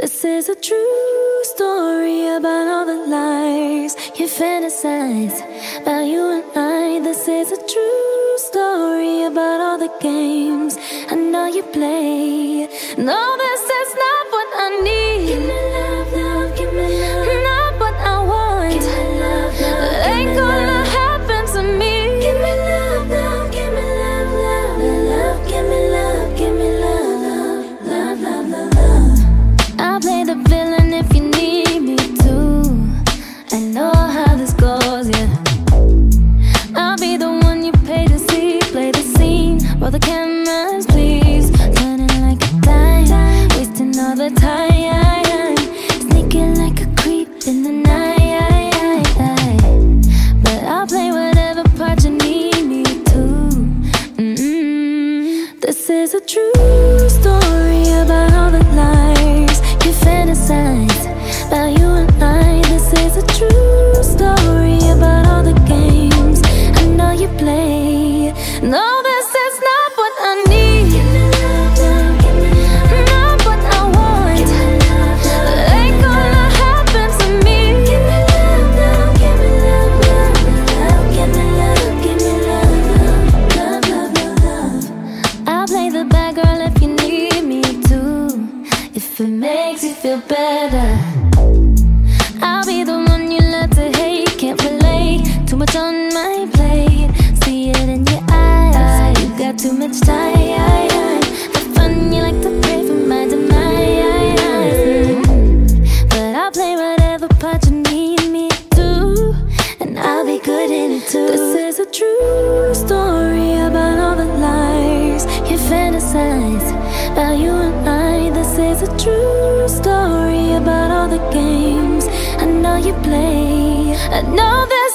This is a true story about all the lies you fantasize about you and I. This is a true story about all the games I know you play. No, this is not the cameras, please. Turning like a dime, wasting all the time, sneaking like a creep in the night. But I'll play whatever part you need me to. Mm-mm. This is a true story about all the lies you fantasize about you bad girl if you need me to. If it makes you feel better, I'll be the one you love to hate. Can't relate too much on my plate. See it in your eyes. You got too much time. Fantasize about you and I. This is a true story about all the games I know you play. I know that.